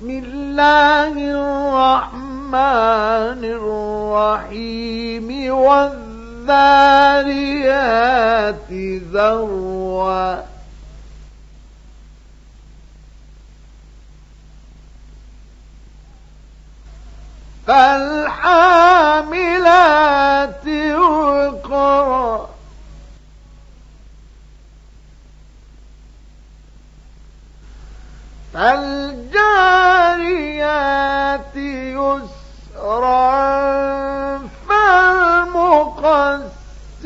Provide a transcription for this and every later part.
بسم الله الرحمن الرحيم والذاريات ذروا فالحاملات وقرا فالجاريات يسرا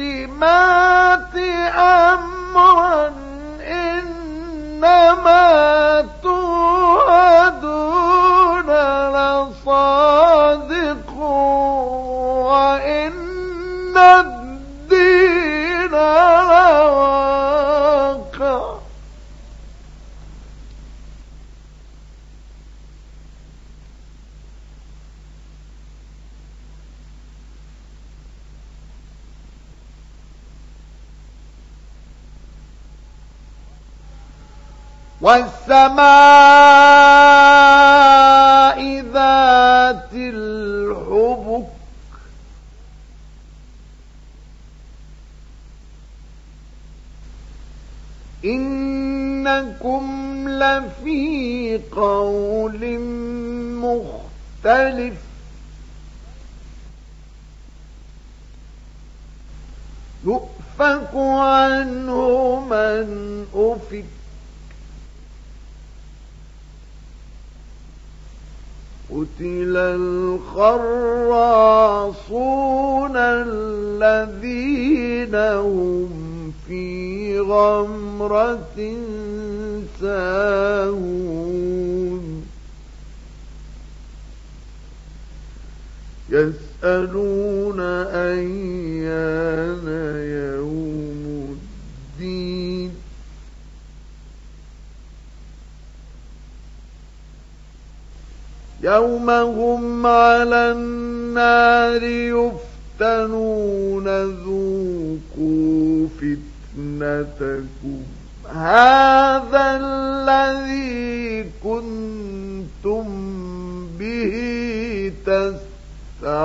فالمقسمات أمرا والسماء ذات الحبك. إنكم لفي قول مختلف. يؤفك عنه من أفك. قتل الخراصون الذين هم في غمرة ساهون يسألون أيان يوم يوم هم على النار يفتنون ذوقوا فتنتكم هذا الذي كنتم به تستعجلون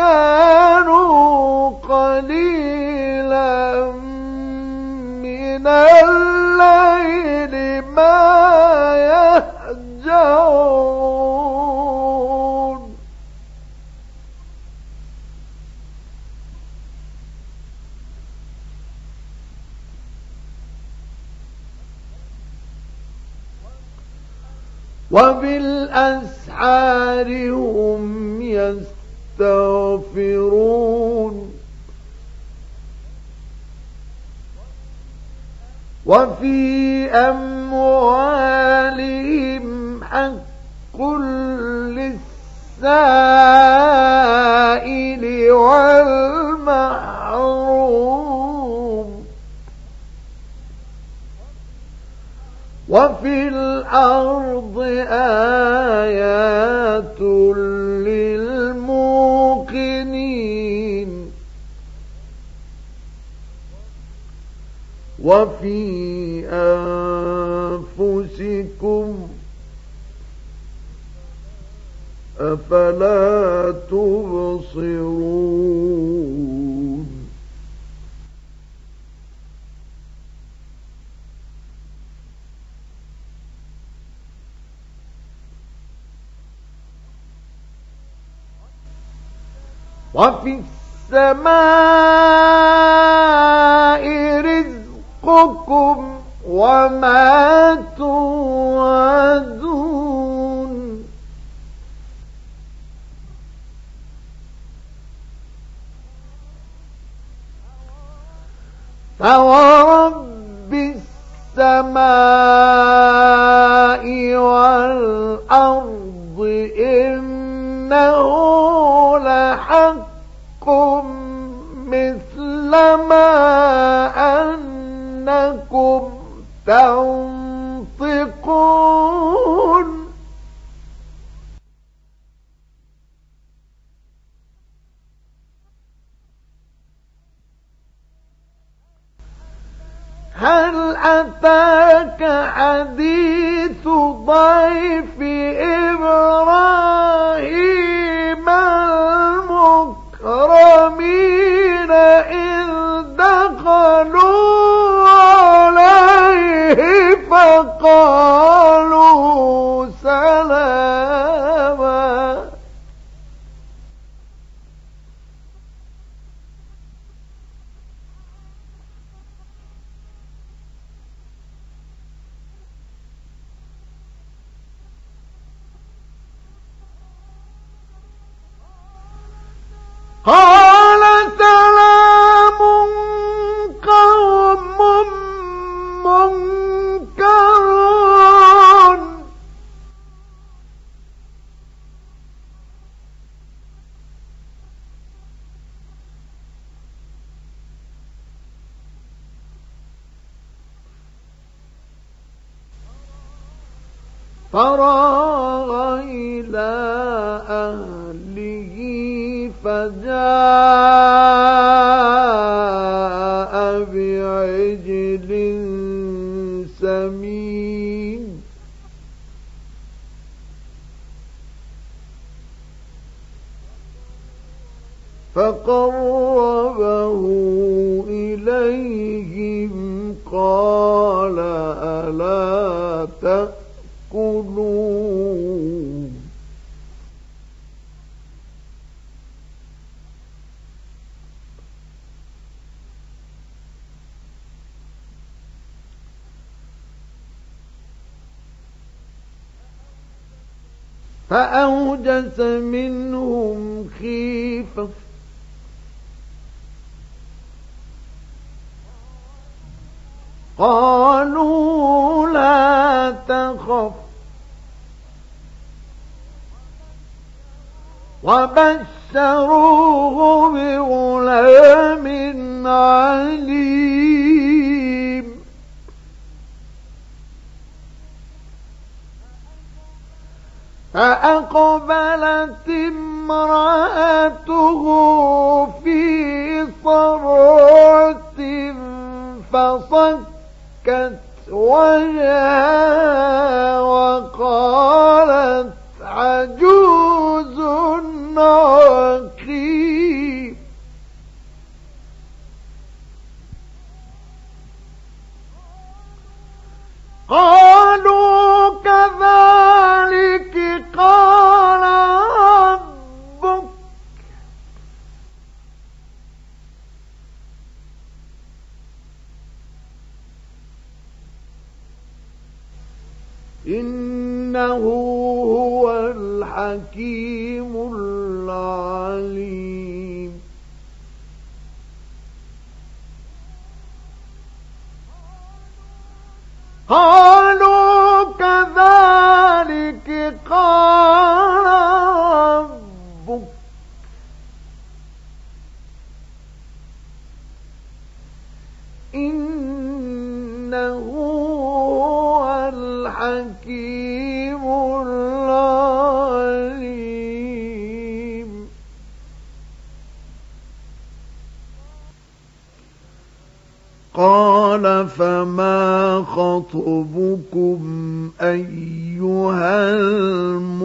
كانوا قليلا من الليل ما يهجعون. وبالأسحار هم يستغفرون. وفي أموالهم حق للسائل والمحروم. وفي الأرض آيات وفي أنفسكم أفلا تبصرون وفي السماء رزقكم وما توعدون. فورب السماء والأرض إنه لحق مثل ما أنكم تنطقون. هل أتاك حديث ضيف إبراهيم؟ سلاما قال فراغ إلى أهله فجاء بعجل سمين. فقربه إليهم قال ألا فأوجس منهم خيفة. قالوا لا تخف وبشروه بغلام عليم. فأقبلت امرأته في صرعة فصكت وجهها هو الحكيم العليم. قالوا فما خطبكم أيها المرسلون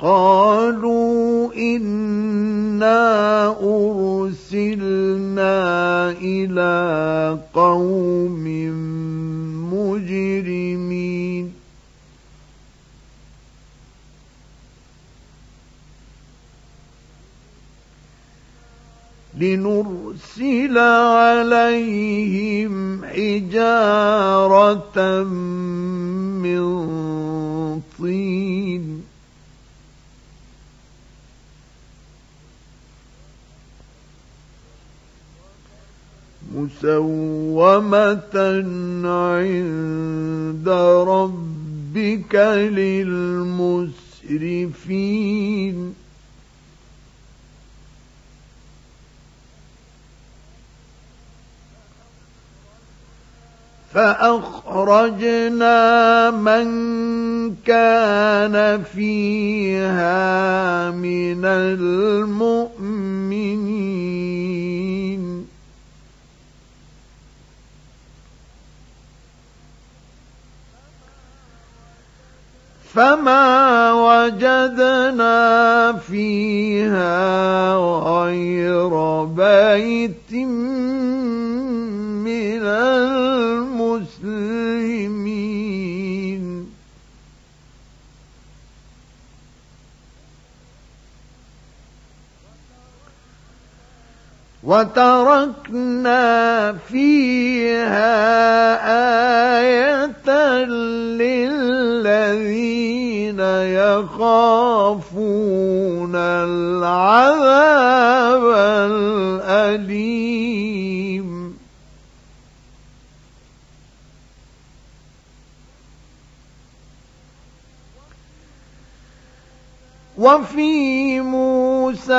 قالوا إنا أرسلنا إلى قوم لنرسل عليهم حجارة من طين. مسومة عند ربك للمسرفين. فأخرجنا من كان فيها من المؤمنين. فما وجدنا فيها غير بيت من وتركنا فيها آية للذين يخافون العذاب الأليم. وفي موسى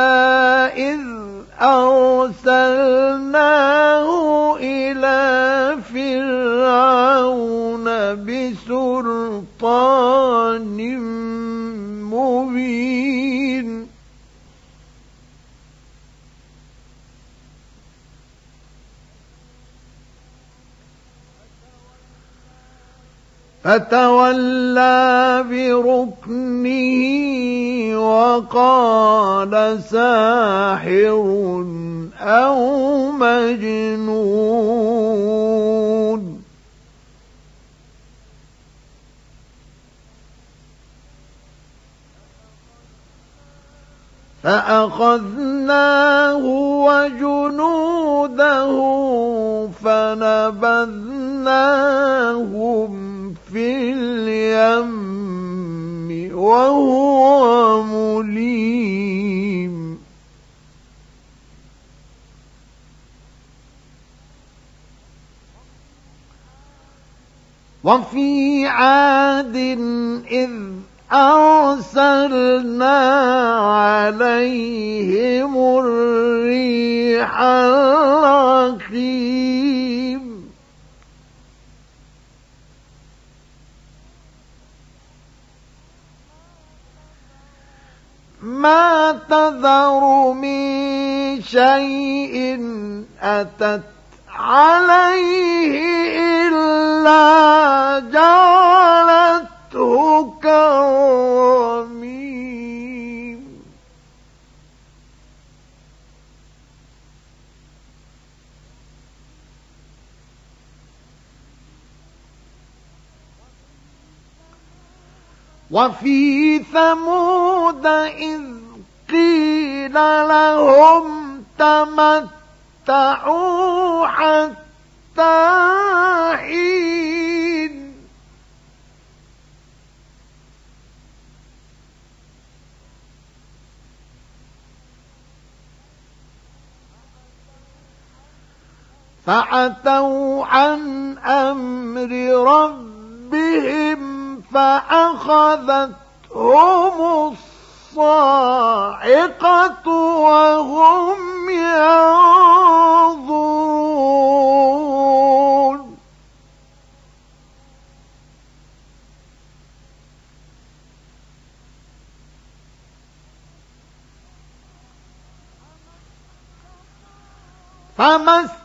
إذ أرسلناه إلى فرعون بسلطان مبين. فتولى بركنه وقال ساحر أو مجنون. فأخذناه وجنوده فنبذناهم في اليم. وهو مليم. وفي عاد إذ أرسلنا عليهم الريح الرقيم ما تذر من شيء أتت عليه إلا جعلته كرميم وفي ثمود إذ قيل لهم تمتعوا حتى حين. فعتوا عن أمر ربهم فأخذتهم الصاعقة وهم ينظرون. فما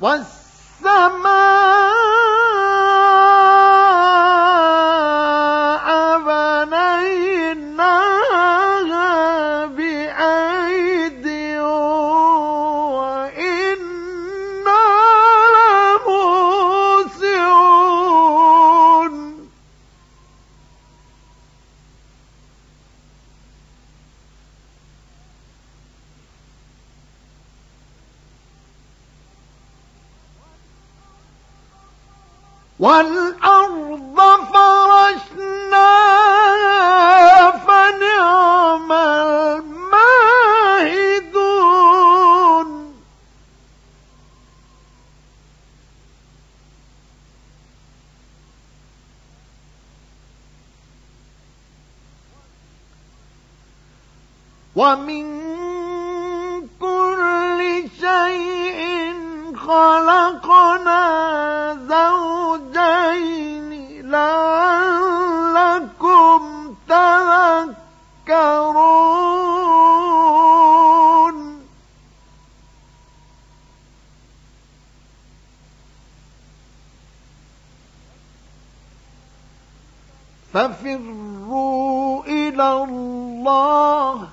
والسماء والأرض فرشناها فنعم الماهدون. ومن كل شيء خلقنا ففروا إلى الله.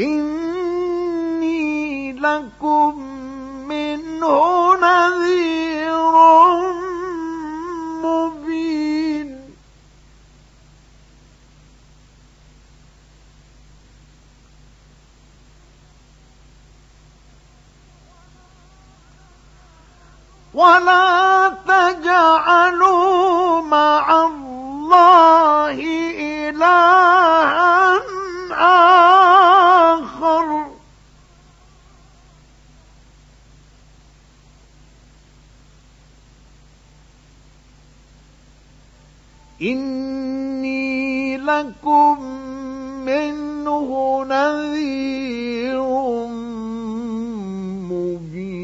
إني لكم منه نذير. ولا تجعلوا مع الله إلها آخر. إني لكم منه نذير مبين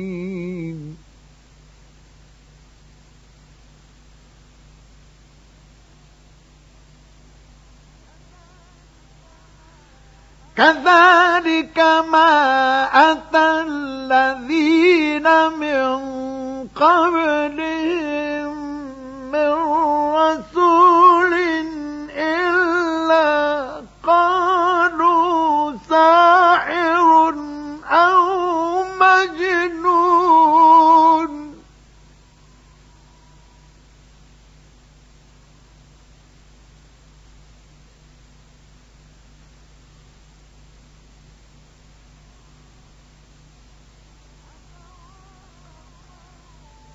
كذلك ما أتى الذين من قبلهم من رسول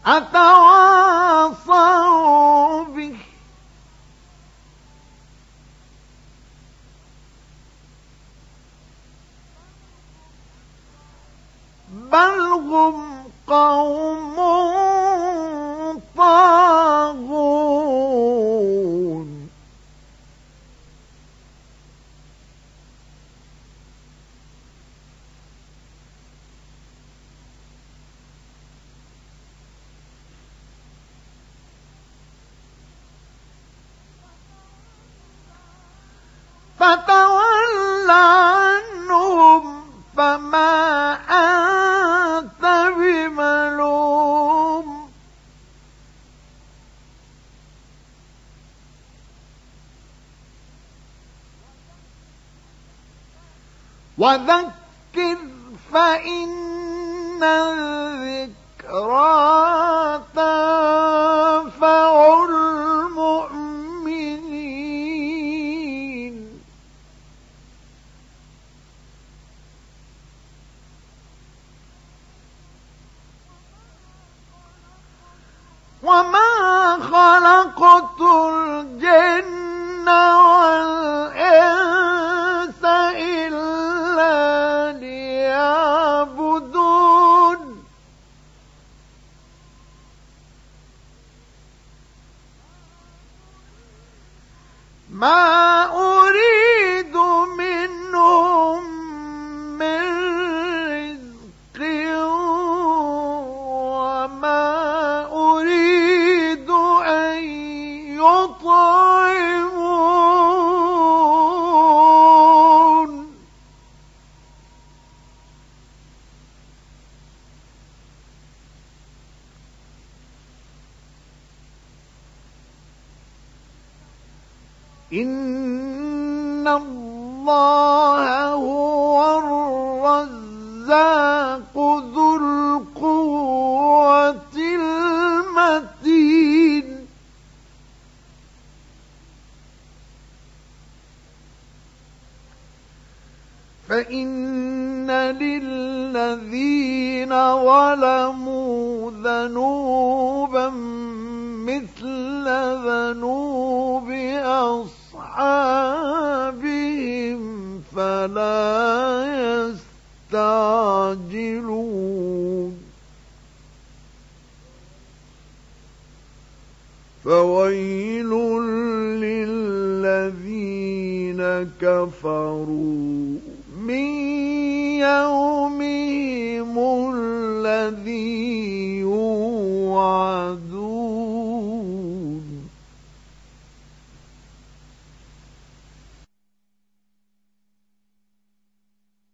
أتواصوا به. بل هم قوم طاغون فتول عنهم فما أنت بملوم. وذكر فإن الذكرى تنفع. وما خلقت ذنوبا مثل ذنوب أصحابهم فلا يستعجلون. فويل للذين كفروا من يوم الذي يوعد.